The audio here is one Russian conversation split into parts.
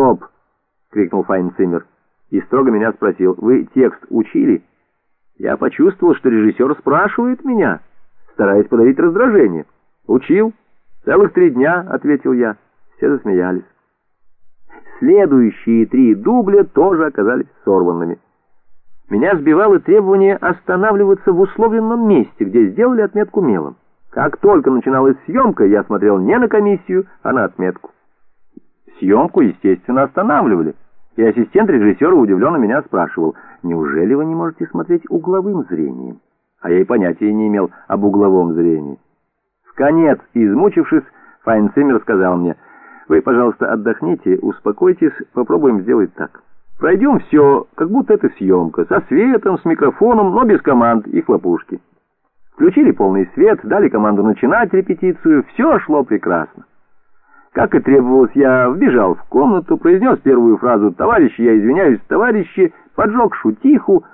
«Стоп!» — крикнул Файнциммер и строго меня спросил. «Вы текст учили?» Я почувствовал, что режиссер спрашивает меня, стараясь подавить раздражение. «Учил. Целых три дня», — ответил я. Все засмеялись. Следующие три дубля тоже оказались сорванными. Меня сбивало требование останавливаться в условленном месте, где сделали отметку мелом. Как только начиналась съемка, я смотрел не на комиссию, а на отметку. Съемку, естественно, останавливали. И ассистент режиссера удивленно меня спрашивал, «Неужели вы не можете смотреть угловым зрением?» А я и понятия не имел об угловом зрении. В конец, измучившись, Файнциммер сказал мне, «Вы, пожалуйста, отдохните, успокойтесь, попробуем сделать так. Пройдем все, как будто это съемка, со светом, с микрофоном, но без команд и хлопушки». Включили полный свет, дали команду начинать репетицию, все шло прекрасно. Как и требовалось, я вбежал в комнату, произнес первую фразу «Товарищи, я извиняюсь, товарищи», поджег шутиху,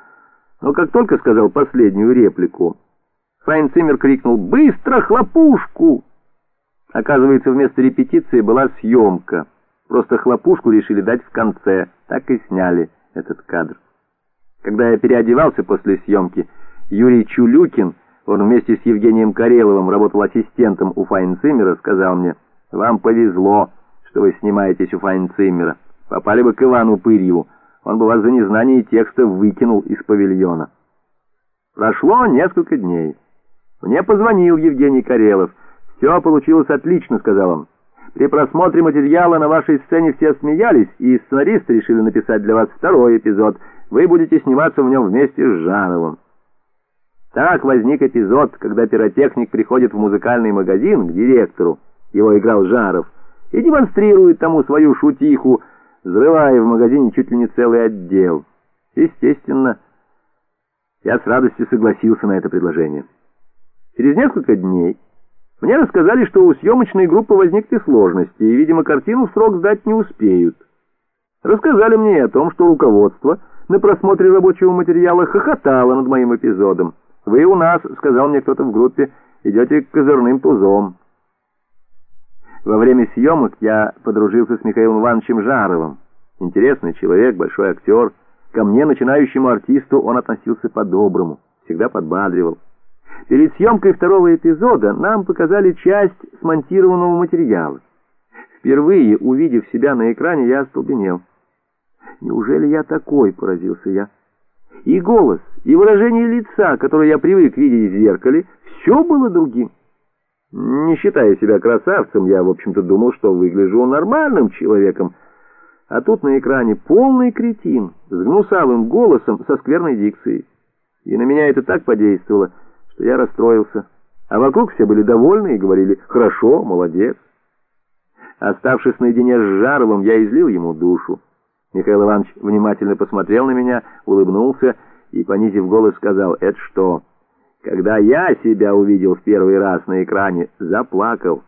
но как только сказал последнюю реплику, Файнциммер крикнул «Быстро, хлопушку!» Оказывается, вместо репетиции была съемка. Просто хлопушку решили дать в конце, так и сняли этот кадр. Когда я переодевался после съемки, Юрий Чулюкин, он вместе с Евгением Кареловым работал ассистентом у Файнциммера, сказал мне «Вам повезло, что вы снимаетесь у Файнциммера. Попали бы к Ивану Пырьеву, он бы вас за незнание текста выкинул из павильона». Прошло несколько дней. Мне позвонил Евгений Карелов. «Все получилось отлично», — сказал он. «При просмотре материала на вашей сцене все смеялись, и сценаристы решили написать для вас второй эпизод. Вы будете сниматься в нем вместе с Жаровым». Так возник эпизод, когда пиротехник приходит в музыкальный магазин к директору, его играл Жаров, и демонстрирует тому свою шутиху, взрывая в магазине чуть ли не целый отдел. Естественно, я с радостью согласился на это предложение. Через несколько дней мне рассказали, что у съемочной группы возникли сложности, и, видимо, картину в срок сдать не успеют. Рассказали мне о том, что руководство на просмотре рабочего материала хохотало над моим эпизодом. «Вы у нас», — сказал мне кто-то в группе, — «идете к козырным тузом». Во время съемок я подружился с Михаилом Ивановичем Жаровым. Интересный человек, большой актер. Ко мне, начинающему артисту, он относился по-доброму, всегда подбадривал. Перед съемкой второго эпизода нам показали часть смонтированного материала. Впервые, увидев себя на экране, я остолбенел. «Неужели я такой?» — поразился я. И голос, и выражение лица, которое я привык видеть в зеркале, все было другим. Не считая себя красавцем, я, в общем-то, думал, что выгляжу нормальным человеком. А тут на экране полный кретин, с гнусавым голосом, со скверной дикцией. И на меня это так подействовало, что я расстроился. А вокруг все были довольны и говорили «хорошо, молодец». Оставшись наедине с Жаровым, я излил ему душу. Михаил Иванович внимательно посмотрел на меня, улыбнулся и, понизив голос, сказал, «Это что?» Когда я себя увидел в первый раз на экране, заплакал.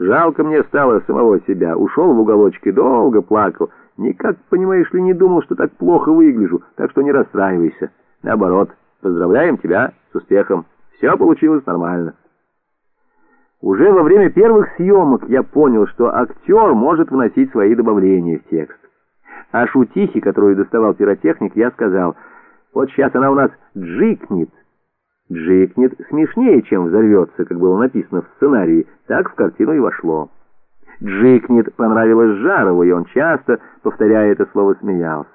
Жалко мне стало самого себя. Ушел в уголочек долго плакал. Никак, понимаешь ли, не думал, что так плохо выгляжу, так что не расстраивайся. Наоборот, поздравляем тебя с успехом. Все получилось нормально. Уже во время первых съемок я понял, что актер может вносить свои добавления в текст. А шутихе, которую доставал пиротехник, я сказал, вот сейчас она у нас джикнет. Джикнет смешнее, чем взорвется, как было написано в сценарии, так в картину и вошло. Джикнет понравилось Жарову, и он часто, повторяя это слово, смеялся.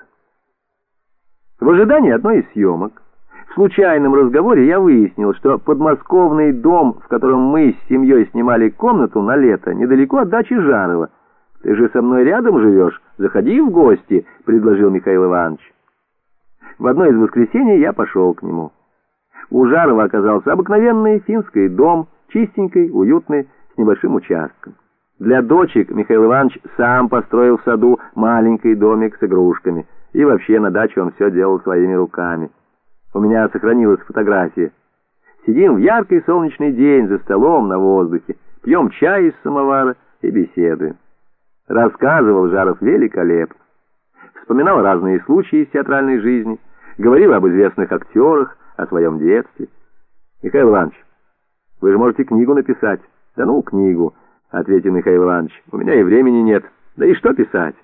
В ожидании одной из съемок, в случайном разговоре я выяснил, что подмосковный дом, в котором мы с семьей снимали комнату на лето, недалеко от дачи Жарова, «Ты же со мной рядом живешь? Заходи в гости», — предложил Михаил Иванович. В одно из воскресений я пошел к нему. У Жарова оказался обыкновенный финский дом, чистенький, уютный, с небольшим участком. Для дочек Михаил Иванович сам построил в саду маленький домик с игрушками. И вообще на даче он все делал своими руками. У меня сохранилась фотография. Сидим в яркий солнечный день за столом на воздухе, пьем чай из самовара и беседуем. Рассказывал Жаров великолепно. Вспоминал разные случаи из театральной жизни, говорил об известных актерах, о своем детстве. «Михаил Иванович, вы же можете книгу написать». «Да ну, книгу», — ответил Михаил Иванович. «У меня и времени нет. Да и что писать?»